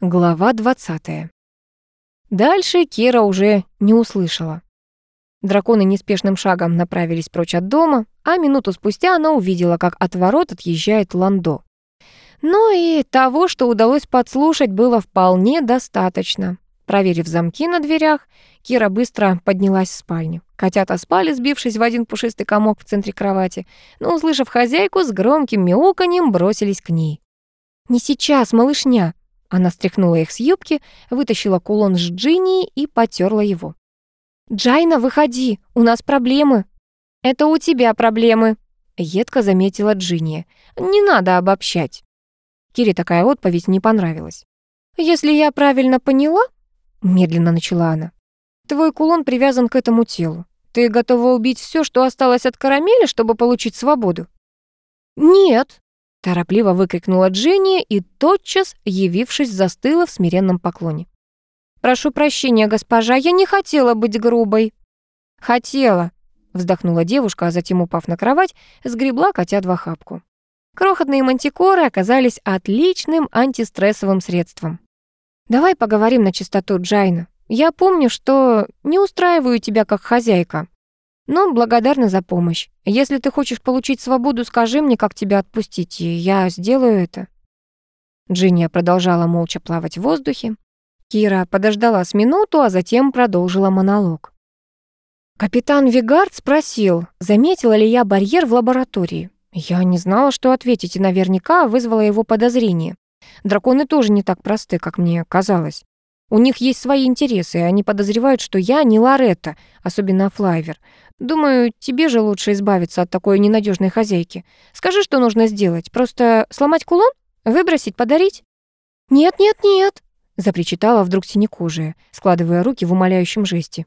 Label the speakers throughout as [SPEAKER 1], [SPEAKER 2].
[SPEAKER 1] Глава 20. Дальше Кира уже не услышала. Драконы неспешным шагом направились прочь от дома, а минуту спустя она увидела, как от ворот отъезжает Ландо. Но и того, что удалось подслушать, было вполне достаточно. Проверив замки на дверях, Кира быстро поднялась в спальню. Котята спали, сбившись в один пушистый комок в центре кровати, но, услышав хозяйку, с громким мяуканьем бросились к ней. «Не сейчас, малышня!» Она стряхнула их с юбки, вытащила кулон с Джинни и потерла его. «Джайна, выходи, у нас проблемы». «Это у тебя проблемы», — едко заметила Джинни. «Не надо обобщать». Кире такая отповедь не понравилась. «Если я правильно поняла», — медленно начала она, «твой кулон привязан к этому телу. Ты готова убить все, что осталось от карамели, чтобы получить свободу?» «Нет», Торопливо выкрикнула Дженни и тотчас, явившись, застыла в смиренном поклоне. «Прошу прощения, госпожа, я не хотела быть грубой». «Хотела», — вздохнула девушка, а затем, упав на кровать, сгребла котят в охапку. Крохотные мантикоры оказались отличным антистрессовым средством. «Давай поговорим на чистоту, Джайна. Я помню, что не устраиваю тебя как хозяйка но благодарна за помощь. Если ты хочешь получить свободу, скажи мне, как тебя отпустить, и я сделаю это». Джинния продолжала молча плавать в воздухе. Кира подождала с минуту, а затем продолжила монолог. Капитан Вигард спросил, заметила ли я барьер в лаборатории. Я не знала, что ответить, и наверняка вызвала его подозрение. Драконы тоже не так просты, как мне казалось. У них есть свои интересы, и они подозревают, что я не Лоретта, особенно Флайвер. Думаю, тебе же лучше избавиться от такой ненадежной хозяйки. Скажи, что нужно сделать? Просто сломать кулон? Выбросить, подарить? Нет, нет, нет, запричитала вдруг синекожая, складывая руки в умоляющем жесте.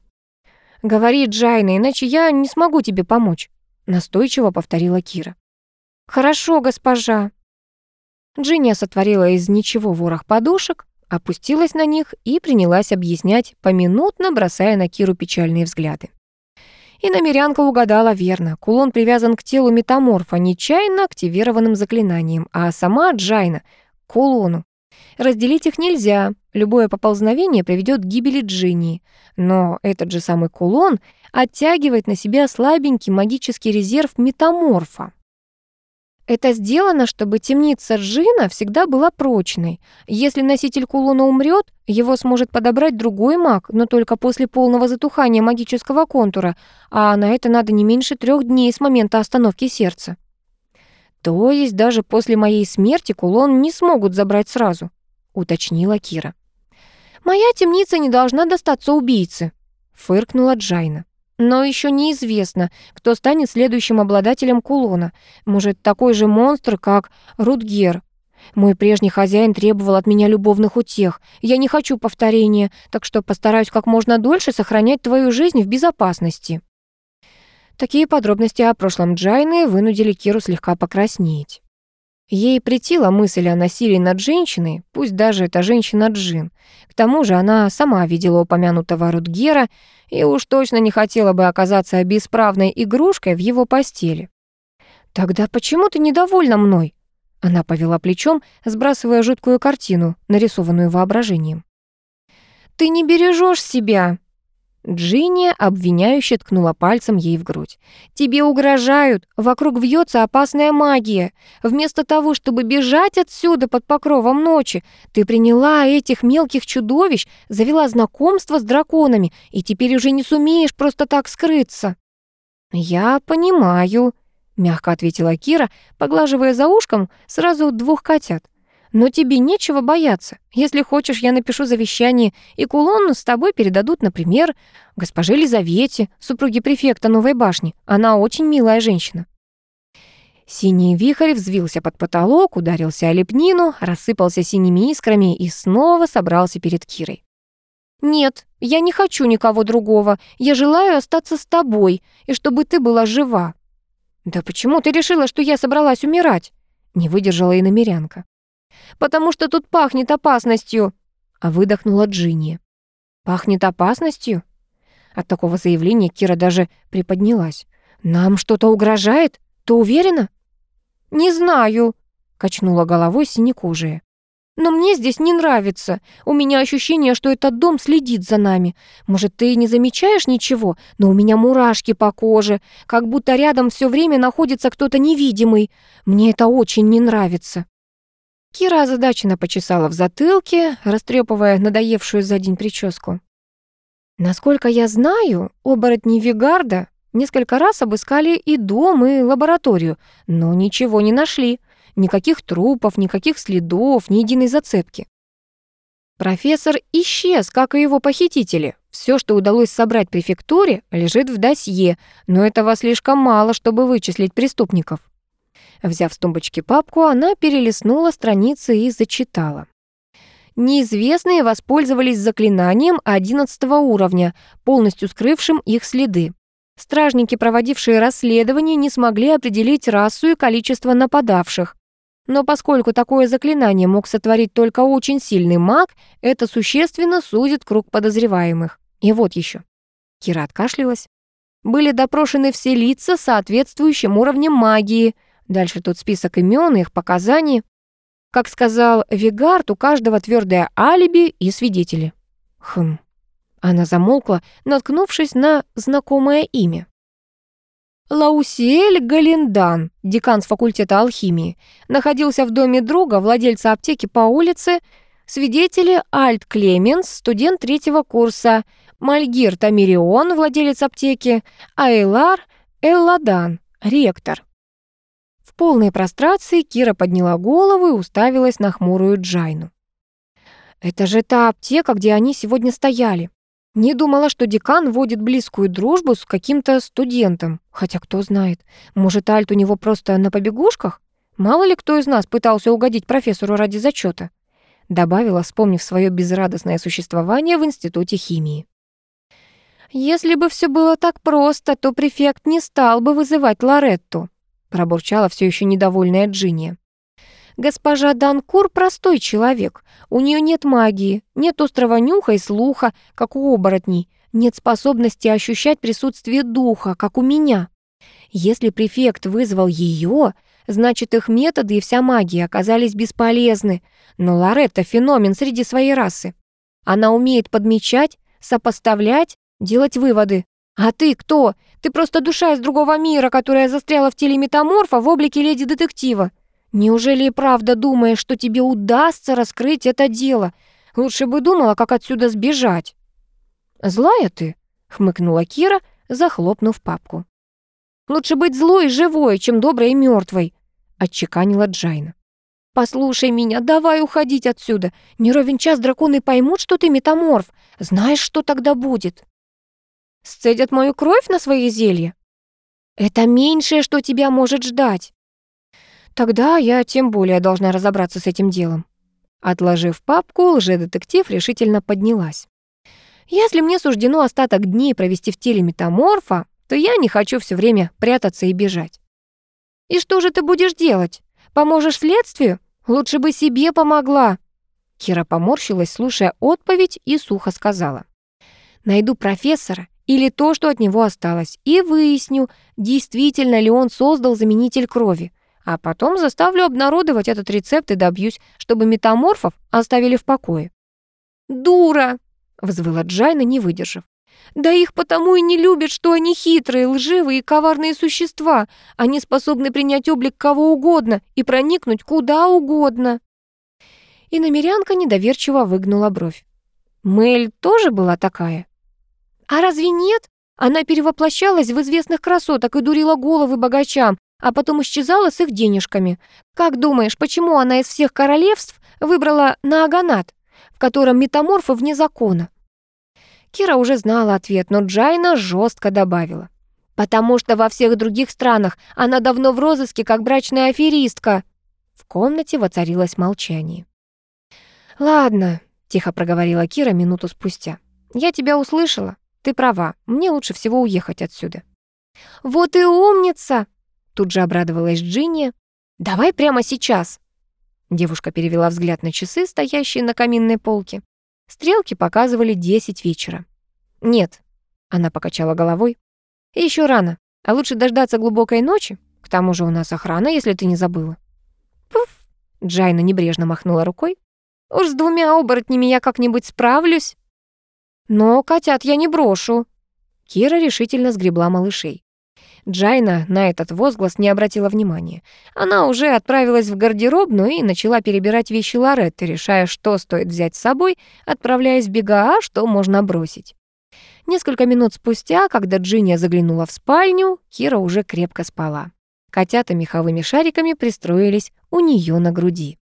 [SPEAKER 1] Говори, Джайна, иначе я не смогу тебе помочь, настойчиво повторила Кира. Хорошо, госпожа. Джинни сотворила из ничего ворох подушек, опустилась на них и принялась объяснять, поминутно бросая на Киру печальные взгляды. Иномирянка угадала верно. Кулон привязан к телу метаморфа нечаянно активированным заклинанием, а сама Джайна — к кулону. Разделить их нельзя, любое поползновение приведет к гибели Джинни. Но этот же самый кулон оттягивает на себя слабенький магический резерв метаморфа. Это сделано, чтобы темница Джина всегда была прочной. Если носитель кулона умрет, его сможет подобрать другой маг, но только после полного затухания магического контура, а на это надо не меньше трех дней с момента остановки сердца. То есть даже после моей смерти кулон не смогут забрать сразу, уточнила Кира. Моя темница не должна достаться убийце, фыркнула Джайна. Но еще неизвестно, кто станет следующим обладателем кулона. Может, такой же монстр, как Рутгер. Мой прежний хозяин требовал от меня любовных утех. Я не хочу повторения, так что постараюсь как можно дольше сохранять твою жизнь в безопасности. Такие подробности о прошлом Джайны вынудили Киру слегка покраснеть. Ей претила мысль о насилии над женщиной, пусть даже это женщина Джин. К тому же она сама видела упомянутого Рутгера и уж точно не хотела бы оказаться бесправной игрушкой в его постели. «Тогда почему ты недовольна мной?» Она повела плечом, сбрасывая жуткую картину, нарисованную воображением. «Ты не бережешь себя!» Джинни обвиняюще ткнула пальцем ей в грудь. «Тебе угрожают, вокруг вьется опасная магия. Вместо того, чтобы бежать отсюда под покровом ночи, ты приняла этих мелких чудовищ, завела знакомство с драконами, и теперь уже не сумеешь просто так скрыться». «Я понимаю», — мягко ответила Кира, поглаживая за ушком сразу двух котят. Но тебе нечего бояться. Если хочешь, я напишу завещание, и кулон с тобой передадут, например, госпоже Лизавете, супруге префекта Новой башни. Она очень милая женщина». Синий вихрь взвился под потолок, ударился о лепнину, рассыпался синими искрами и снова собрался перед Кирой. «Нет, я не хочу никого другого. Я желаю остаться с тобой, и чтобы ты была жива». «Да почему ты решила, что я собралась умирать?» Не выдержала и намерянка потому что тут пахнет опасностью», а выдохнула Джинни. «Пахнет опасностью?» От такого заявления Кира даже приподнялась. «Нам что-то угрожает? Ты уверена?» «Не знаю», — качнула головой синекожая. Но мне здесь не нравится. У меня ощущение, что этот дом следит за нами. Может, ты не замечаешь ничего, но у меня мурашки по коже, как будто рядом все время находится кто-то невидимый. Мне это очень не нравится». Кира озадаченно почесала в затылке, растрепывая надоевшую за день прическу. Насколько я знаю, оборотни Вигарда несколько раз обыскали и дом, и лабораторию, но ничего не нашли. Никаких трупов, никаких следов, ни единой зацепки. Профессор исчез, как и его похитители. Все, что удалось собрать префектуре, лежит в досье, но этого слишком мало, чтобы вычислить преступников. Взяв с тумбочки папку, она перелистнула страницы и зачитала. Неизвестные воспользовались заклинанием 11 уровня, полностью скрывшим их следы. Стражники, проводившие расследование, не смогли определить расу и количество нападавших. Но поскольку такое заклинание мог сотворить только очень сильный маг, это существенно сузит круг подозреваемых. И вот еще. Кира откашлялась. Были допрошены все лица соответствующим уровнем магии. Дальше тут список имен и их показаний. Как сказал Вигард, у каждого твердое алиби и свидетели. Хм. Она замолкла, наткнувшись на знакомое имя. Лаусиэль Галиндан, декан с факультета алхимии, находился в доме друга, владельца аптеки по улице, свидетели Альт Клеменс, студент третьего курса, Мальгир Тамирион, владелец аптеки, Айлар Элладан, ректор. Полной прострации Кира подняла голову и уставилась на хмурую Джайну. «Это же та аптека, где они сегодня стояли. Не думала, что декан водит близкую дружбу с каким-то студентом. Хотя кто знает, может, Альт у него просто на побегушках? Мало ли кто из нас пытался угодить профессору ради зачета. Добавила, вспомнив свое безрадостное существование в Институте химии. «Если бы все было так просто, то префект не стал бы вызывать Лоретту», пробурчала все еще недовольная Джинни. Госпожа Данкур простой человек. У нее нет магии, нет острого нюха и слуха, как у оборотней, нет способности ощущать присутствие духа, как у меня. Если префект вызвал ее, значит, их методы и вся магия оказались бесполезны. Но Лоретта — феномен среди своей расы. Она умеет подмечать, сопоставлять, делать выводы. А ты кто? Ты просто душа из другого мира, которая застряла в теле метаморфа в облике леди-детектива. Неужели и правда думаешь, что тебе удастся раскрыть это дело? Лучше бы думала, как отсюда сбежать». «Злая ты?» — хмыкнула Кира, захлопнув папку. «Лучше быть злой и живой, чем доброй и мертвой», — отчеканила Джайна. «Послушай меня, давай уходить отсюда. Не ровен час драконы поймут, что ты метаморф. Знаешь, что тогда будет?» «Сцедят мою кровь на свои зелья?» «Это меньшее, что тебя может ждать». Тогда я тем более должна разобраться с этим делом. Отложив папку, лжедетектив решительно поднялась. Если мне суждено остаток дней провести в теле метаморфа, то я не хочу все время прятаться и бежать. И что же ты будешь делать? Поможешь следствию? Лучше бы себе помогла. Кира поморщилась, слушая отповедь, и сухо сказала. Найду профессора или то, что от него осталось, и выясню, действительно ли он создал заменитель крови. А потом заставлю обнародовать этот рецепт и добьюсь, чтобы метаморфов оставили в покое. «Дура!» — взвыла Джайна, не выдержав. «Да их потому и не любят, что они хитрые, лживые и коварные существа. Они способны принять облик кого угодно и проникнуть куда угодно». И намерянка недоверчиво выгнула бровь. Мэль тоже была такая? «А разве нет? Она перевоплощалась в известных красоток и дурила головы богачам, а потом исчезала с их денежками. Как думаешь, почему она из всех королевств выбрала Нааганат, в котором метаморфы вне закона? Кира уже знала ответ, но Джайна жестко добавила. «Потому что во всех других странах она давно в розыске, как брачная аферистка». В комнате воцарилось молчание. «Ладно», — тихо проговорила Кира минуту спустя. «Я тебя услышала. Ты права. Мне лучше всего уехать отсюда». «Вот и умница!» Тут же обрадовалась Джинни. «Давай прямо сейчас!» Девушка перевела взгляд на часы, стоящие на каминной полке. Стрелки показывали десять вечера. «Нет», — она покачала головой. Еще рано, а лучше дождаться глубокой ночи. К тому же у нас охрана, если ты не забыла». «Пуф!» — Джайна небрежно махнула рукой. Уж с двумя оборотнями я как-нибудь справлюсь. Но котят я не брошу. Кира решительно сгребла малышей. Джайна на этот возглас не обратила внимания. Она уже отправилась в гардеробную и начала перебирать вещи Лоретты, решая, что стоит взять с собой, отправляясь в бега, а что можно бросить. Несколько минут спустя, когда Джинния заглянула в спальню, Кира уже крепко спала. Котята меховыми шариками пристроились у нее на груди.